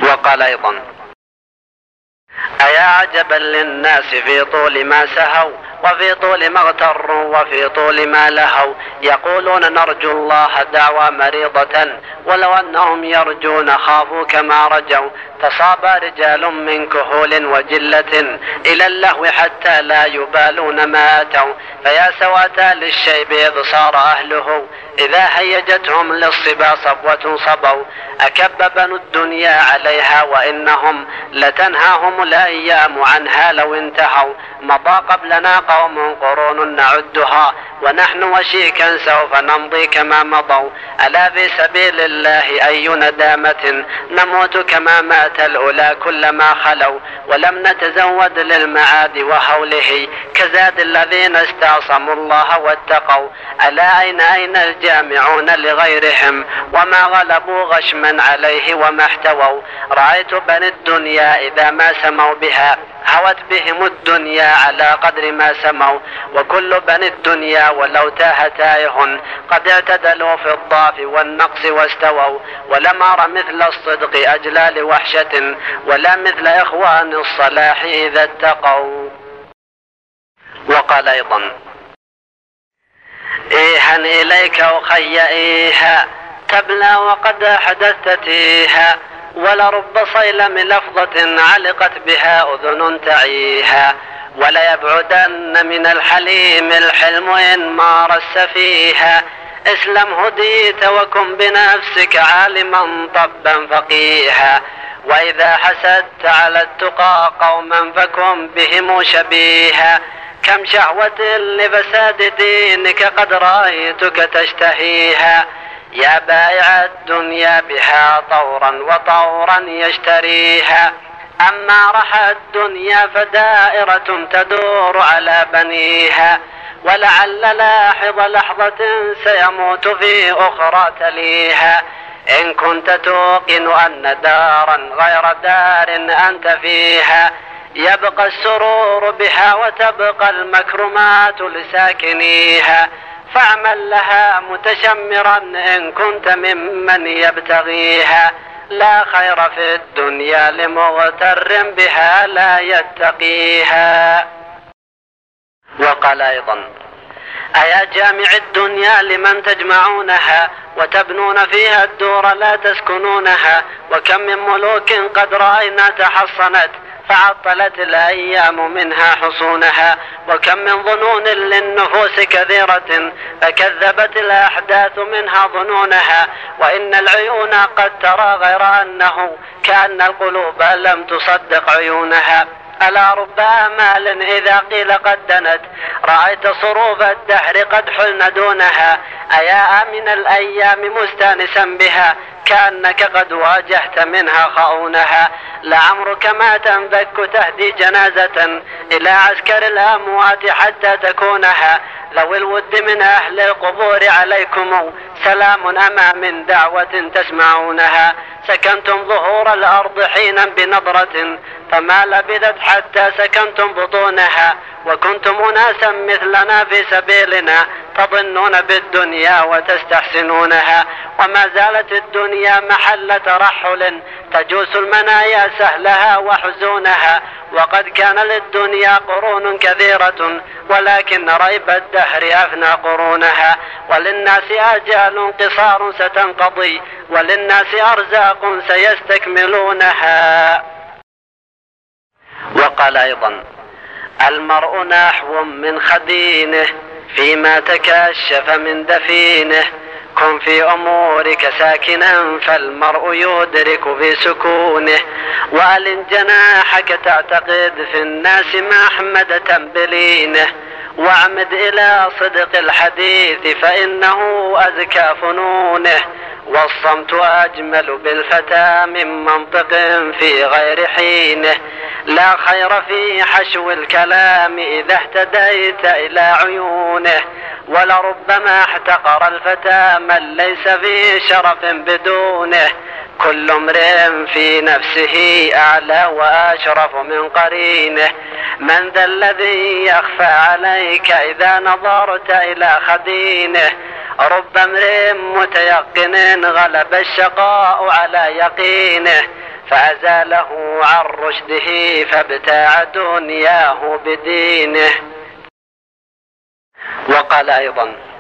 وقال أيضا أيا عجبا للناس في طول ما سهوا وفي طول ما اغتروا وفي طول ما لهوا يقولون نرجو الله دعوى مريضة ولو أنهم يرجون خافوا كما رجوا تصاب رجال من كهول وجلة إلى اللهو حتى لا يبالون ما أتوا فيا سواتا للشيب إذ صار أهله إذا هيجتهم للصبا صبوة صبوا أكب بنو الدنيا عليها وإنهم لتنهاهم الأيام عنها لو انتهوا مضى قبلنا قوم قرون نعدها ونحن وشيكا سوف نمضي كما مضوا. ألا في سبيل الله أي ندامة نموت كما مات الأولى كلما خلوا. ولم نتزود للمعاد وحوله. كزاد الذين استعصموا الله واتقوا. ألا أين أين الجامعون لغيرهم؟ وما غلبوا غشما عليه وما احتووا. رأيت بني الدنيا إذا ما سموا بها. هوت بهم الدنيا على قدر ما سموا. وكل بني الدنيا ولو تاه تائه قد اعتدلوا في الضعف والنقص واستووا ولم أر مثل الصدق أجلى لوحشة ولا مثل إخوان الصلاح إذا اتقوا. وقال أيضا إيها إليك أخي إيها تبلى وقد أحدثت تيها ولرب صيلم لفظة علقت بها أذن تعيها. وليبعدن من الحليم الحلم إن مارس فيها. اسلم هديت وكن بنفسك عالما طبا فقيها. وإذا حسدت على التقى قوما فكن بهم شبيها. كم شهوة لفساد دينك قد رأيتك تشتهيها. يا بائع الدنيا بها طورا وطورا يشتريها. أما رحى الدنيا فدائرة تدور على بنيها ولعل لاحظ لحظة سيموت في أخرى تليها. إن كنت توقن أن دارا غير دار أنت فيها يبقى السرور بها وتبقى المكرمات لساكنيها. فاعمل لها متشمرا إن كنت ممن يبتغيها. لا خير في الدنيا لمغتر بها لا يتقيها. وقال أيضا أيا جامع الدنيا لمن تجمعونها وتبنون فيها الدور لا تسكنونها وكم من ملوك قد رأينا تحصنت فعطلت الأيام منها حصونها وكم من ظنون للنفوس كثيرة فكذبت الأحداث منها ظنونها وإن العيون قد ترى غير أنه كأن القلوب لم تصدق عيونها. ألا رب آمال إذا قيل قد دنت رأيت صروف الدهر قد حلن دونها أيا من الأيام مستانسا بها كأنك قد واجهت منها خؤونها لعمرك ما تنبك تهدي جنازة إلى عسكر الأموات حتى تكونها. لو الود من أهل القبور عليكم سلام أما من دعوة تسمعونها. سكنتم ظهور الأرض حينا بنظرة فما لبثت حتى سكنتم بطونها. وكنتم أناسا مثلنا في سبيلنا تظنون بالدنيا وتستحسنونها وما زالت الدنيا محل ترحل تجوس المنايا سهلها وحزونها وقد كان للدنيا قرون كثيرة ولكن ريب الدهر أفنى قرونها وللناس آجال قصار ستنقضي وللناس أرزاق سيستكملونها وقال أيضا المرء نحو من خدينه فيما تكشف من دفينه. كن في أمورك ساكنا فالمرء يدرك في سكونه وألن جناحك تعتقد في الناس محمدة بلينه واعمد إلى صدق الحديث فإنه أزكى فنونه والصمت أجمل بالفتى من منطق في غير حينه لا خير في حشو الكلام إذا اهتديت إلى عيونه ولربما احتقر الفتى من ليس في شرف بدونه كل امرئ في نفسه أعلى وأشرف من قرينه. من ذا الذي يخفى عليك إذا نظرت إلى خدينه. رب امرئ متيقن غلب الشقاء على يقينه. فأزاله عن رشده فابتاع دنياه بدينه. وقال أيضا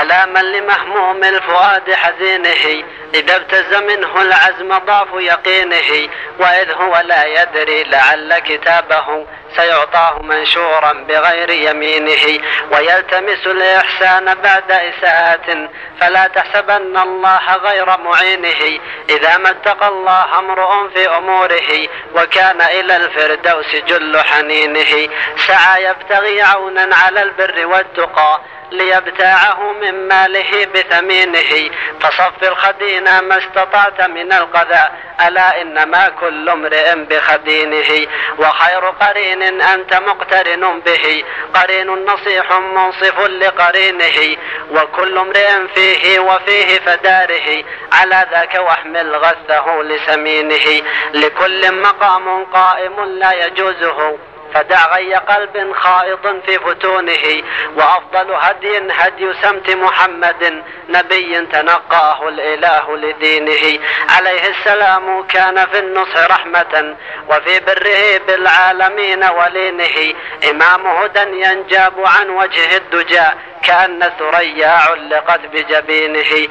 ألا من لمهموم الفؤاد حزينه إذا ابتز منه العزم ضعف يقينه وإذ هو لا يدري لعل كتابه سيعطاه منشورا بغير يمينه. ويلتمس الإحسان بعد إساءة فلا تحسبن الله غير معينه. إذا ما اتقى الله امرؤ في أموره وكان إلى الفردوس جل حنينه. سعى يبتغي عونا على البر والتقى ليبتاعه من ماله بثمينه فصفر خدينا ما استطعت من القذى ألا إنما كل امرئ بخدينه؟ وخير قرين أنت مقترن به قرين نصيح منصف لقرينه وكل امرئ فيه وفيه فداره على ذاك واحمل غثه لسمينه. لكل مقام قائم لا يجوزه. فدع غي قلب خائض في فتونه وأفضل هدي هدي سمت محمد نبي تنقاه الإله لدينه. عليه السلام كان في النصح رحمة وفي بره بالعالمين ولينه. إمام هدى ينجاب عن وجه الدجى كأن ثريا علقت بجبينه.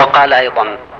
وقال أيضا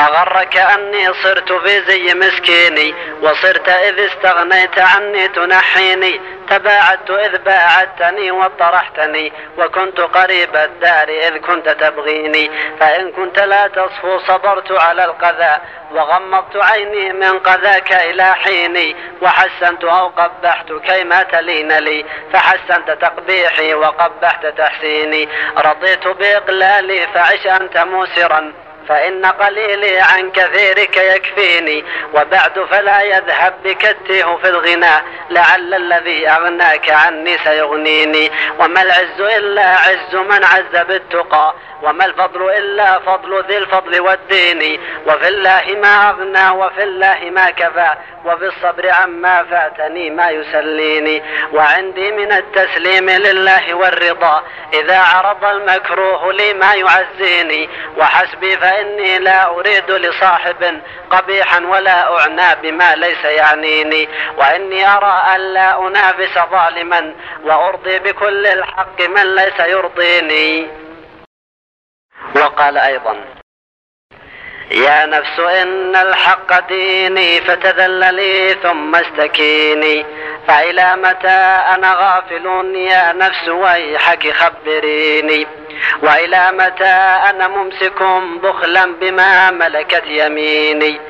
أغرك أني صرت في زي مسكيني وصرت إذ استغنيت عني تنحيني. تباعدت إذ باعدتني وطرحتني وكنت قريب الدار إذ كنت تبغيني. فإن كنت لا تصفو صبرت على القذى وغمضت عيني من قذاك إلى حيني. وحسنت أو قبحت كيما تلين لي فحسنت تقبيحي وقبحت تحسيني. رضيت بإقلالي فعش أنت موسرا. فإن قليلي عن كثيرك يكفيني وبعد فلا يذهب بك التيه في الغناء لعل الذي أغناك عني سيغنيني. وما العز إلا عز من عز بالتقى وما الفضل إلا فضل ذي الفضل والدين وفي الله ما أغنى وفي الله ما كفى وفي الصبر عما فاتني ما يسليني. وعندي من التسليم لله والرضا إذا عرض المكروه لي ما يعزيني. وحسبي فإني لا أريد لصاحب قبيحا ولا أعنى بما ليس يعنيني. وإني أرى أن لا أنافس ظالما وأرضي بكل الحق من ليس يرضيني. وقال أيضا يا نفس إن الحق ديني فتذللي ثم استكيني. فإلى متى أنا غافل؟ يا نفس ويحك خبريني. وإلى متى أنا ممسك بخلا بما ملكت يميني؟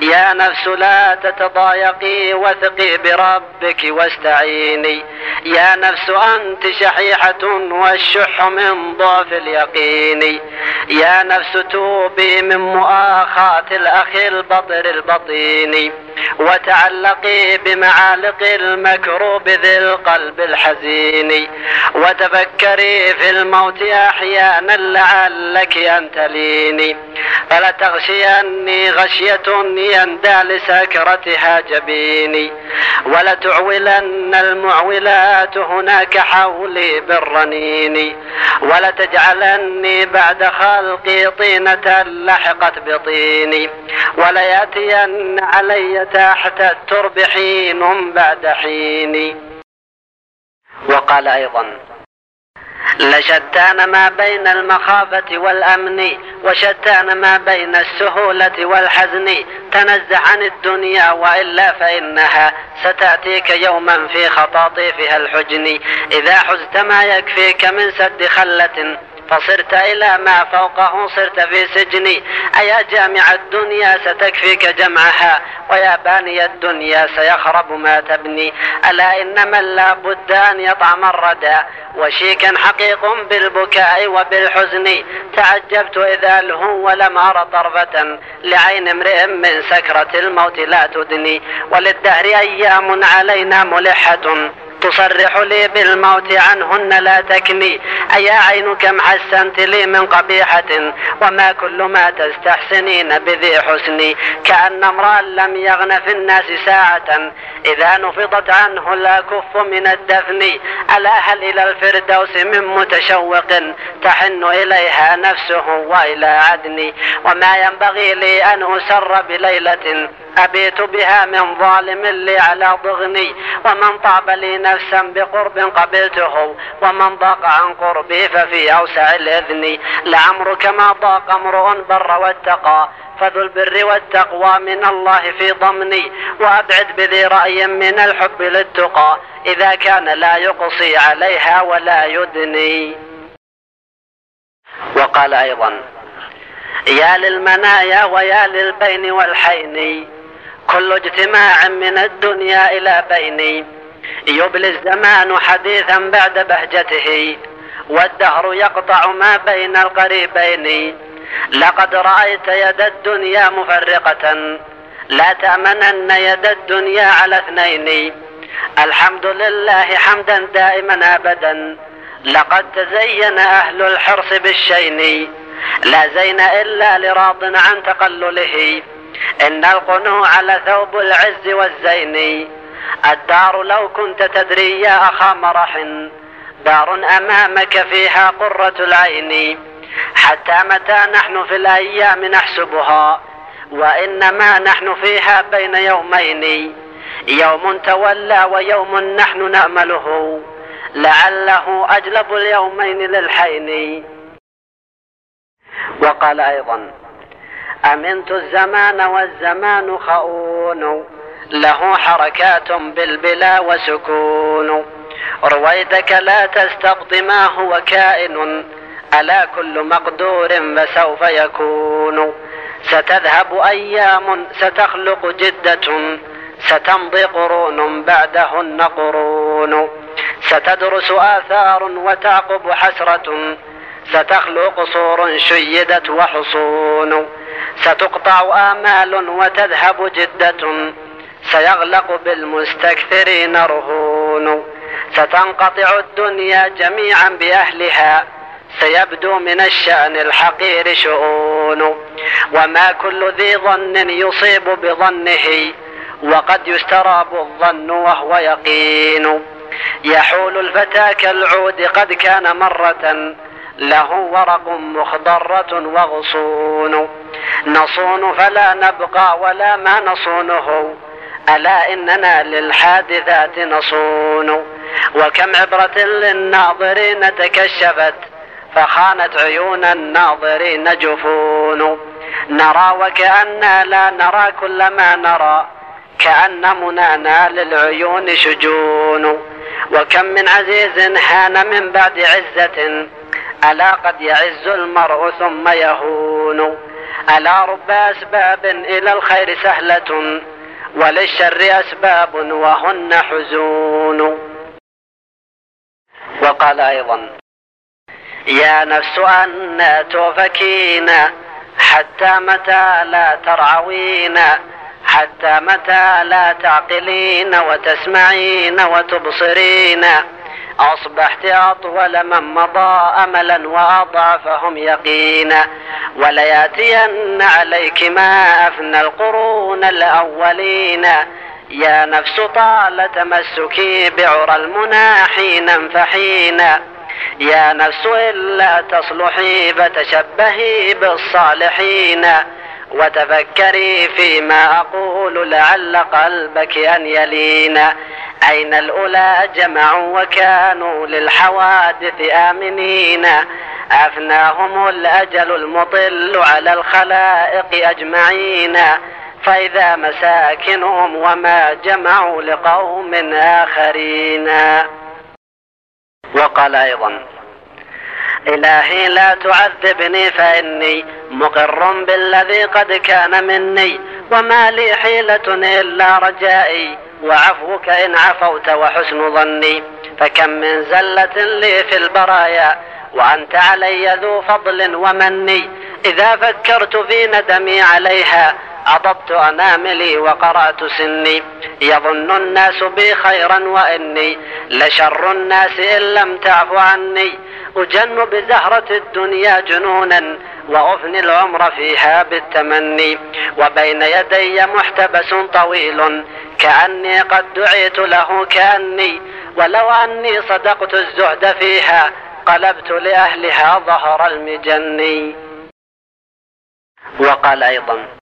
يا نفس لا تتضايقي وثقي بربك واستعيني. يا نفس أنت شحيحة والشح من ضعف اليقين. يا نفس توبي من مؤاخاة الأخ البطر البطين. وتعلقي بمعالق المكروب ذي القلب الحزين. وتفكري في الموت يا أحيانا لعلك أن تليني فلتغشيني غشية يندى لسكرتها جبيني. ولتعولن المعولات هناك حولي بالرنيني. ولتجعلني بعد خلقي طينة لحقت بطيني. وليأتين علي تحت الترب حين بعد حين وقال أيضا لشتان ما بين المخافة والأمن وشتان ما بين السهولة والحزن. تنزع عن الدنيا وإلا فإنها ستأتيك يوما في خطاطيفها الحجن. إذا حزت ما يكفيك من سد خلة فصرت إلى ما فوقه صرت في سجني. أيا جامع الدنيا ستكفيك جمعها. ويا باني الدنيا سيخرب ما تبني. ألا إن من لا بد أن يطعم الردى. وشيكا حقيق بالبكاء وبالحزن. تعجبت إذا الهو ولم أرى طرفة لعين امرئ من سكرة الموت لا تدني. وللدهر أيام علينا ملحة. تصرح لي بالموت عنهن لا تكني. أيا عين كم حسنت لي من قبيحة وما كل ما تستحسنين بذي حسني كأن امرأ لم يغن في الناس ساعة. إذا نفضت عنه لا كف من الدفن. ألا هل إلى الفردوس من متشوق تحن إليها نفسه وإلى عدني وما ينبغي لي أن أسر بليلة. أبيت بها من ظالم لي على ضغني ومن طاب لي نفسا بقرب قبلته ومن ضاق عن قربي ففي أوسع الإذن. لعمرك ما ضاق امرؤ بر واتقى فذو البر والتقوى من الله في ضمني وأبعد بذي رأي من الحب للتقى إذا كان لا يقصي عليها ولا يدني. وقال أيضا يا للمنايا ويا للبين والحين. كل اجتماع من الدنيا إلى بيني يبلي الزمان حديثا بعد بهجته. والدهر يقطع ما بين القريبين. لقد رأيت يد الدنيا مفرقة. لا تأمنن يد الدنيا على اثنين. الحمد لله حمدا دائما أبدا. لقد تزين أهل الحرص بالشين. لا زين إلا لراض عن تقلله. إن القنوع لثوب العز والزين. الدار لو كنت تدري يا أخا مرح. دار أمامك فيها قرة العين. حتى متى نحن في الأيام نحسبها؟ وإنما نحن فيها بين يومين. يوم تولى ويوم نحن نأمله. لعله أجلب اليومين للحين. وقال أيضا أمنت الزمان والزمان خؤون. له حركات بالبلا وسكون. رويدك لا تستقض ما هو كائن. ألا كل مقدور فسوف يكون. ستذهب أيام ستخلق جدة. ستمضي قرون بعدهن قرون. ستدرس آثار وتعقب حسرة. ستخلق صور شيدت وحصون. ستقطع آمال وتذهب جدة. سيغلق بالمستكثرين رهون. ستنقطع الدنيا جميعا بأهلها. سيبدو من الشأن الحقير شؤون. وما كل ذي ظن يصيب بظنه. وقد يستراب الظن وهو يقين. يحول الفتى كالعود قد كان مرة. له ورق مخضرة وغصون. نصون فلا نبقى ولا ما نصونه. ألا إننا للحادثات نصون. وكم عبرة للناظرين تكشفت فخانت عيون الناظرين جفون. نرى وكأننا لا نرى كل ما نرى كأن منانا للعيون شجون. وكم من عزيز هان من بعد عزة ألا قد يعز المرء ثم يهون؟ ألا رب أسباب إلى الخير سهلة وللشر أسباب وهن حزون؟ وقال أيضا يا نفس أنا توفكينا حتى متى لا ترعوينا حتى متى لا تعقلين وتسمعين وتبصرين؟ أصبحت أطول من مضى أملا وأضعفهم يقينا وليأتين عليك ما أفنى القرون الأولين. يا نفس طال تمسكي بعرى المنى حينا فحينا يا نفس إلا تصلحي فتشبهي بالصالحين. وتفكري فيما أقول لعل قلبك أن يلين. أين الأولى جمعوا وكانوا للحوادث آمنين. أفناهم الأجل المطل على الخلائق أجمعين. فإذا مساكنهم وما جمعوا لقوم آخرين. وقال أيضا إلهي لا تعذبني فإني مقر بالذي قد كان مني وما لي حيلة إلا رجائي وعفوك إن عفوت وحسن ظني فكم من زلة لي في البرايا وأنت علي ذو فضل ومني إذا فكرت في ندمي عليها أضبت أناملي وقرأت سني يظن الناس بي خيرا وإني لشر الناس إن لم تعفو عني أجن بزهرة الدنيا جنونا وأفني العمر فيها بالتمني وبين يدي محتبس طويل كأني قد دعيت له كأني ولو أني صدقت الزهد فيها قلبت لأهلها ظهر المجني وقال أيضا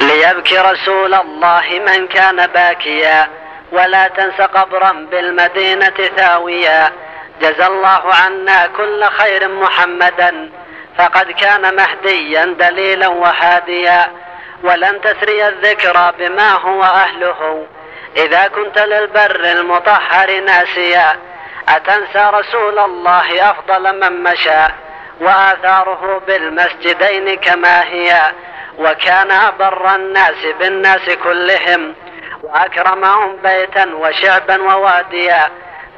ليبكي رسول الله من كان باكيا ولا تنس قبرا بالمدينة ثاويا. جزى الله عنا كل خير محمدا فقد كان مهديا دليلا وهاديا. ولن تسري الذكرى بما هو أهله إذا كنت للبر المطهر ناسيا. أتنسى رسول الله أفضل من مشى وآثاره بالمسجدين كما هي. وكان بر الناس بالناس كلهم وأكرمهم بيتا وشعبا وواديا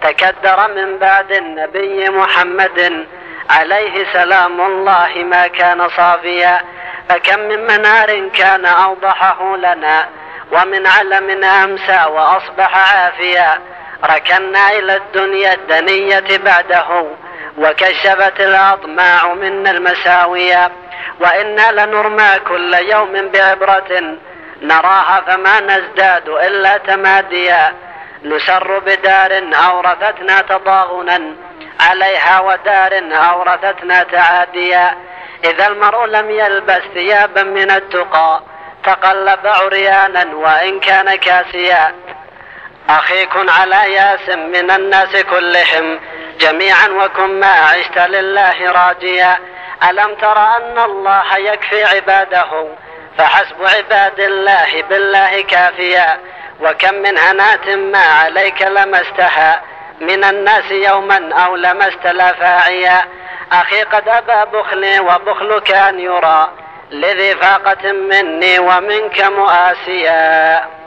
تكدر من بعد النبي محمد عليه سلام الله ما كان صافيا فكم من منار كان أوضحه لنا ومن علم أمسى وأصبح عافيا ركنا إلى الدنيا الدنية بعده وكشفت الأطماع منا المساوية وإنا لنرمى كل يوم بعبرة نراها فما نزداد إلا تماديا نسر بدار أورثتنا تضاغنا عليها ودار أورثتنا تعاديا إذا المرء لم يلبس ثيابا من التقى تقلب عريانا وإن كان كاسيا أخيك على ياس من الناس كلهم جميعا وكن ما عشت لله راجيا. ألم تر أن الله يكفي عباده؟ فحسب عباد الله بالله كافيا. وكم من هنات ما عليك لمستها من الناس يوما أو لمست لفاعيا أخي قد أبى بخلي وبخلك أن يرى. لذي فاقة مني ومنك مؤاسيا.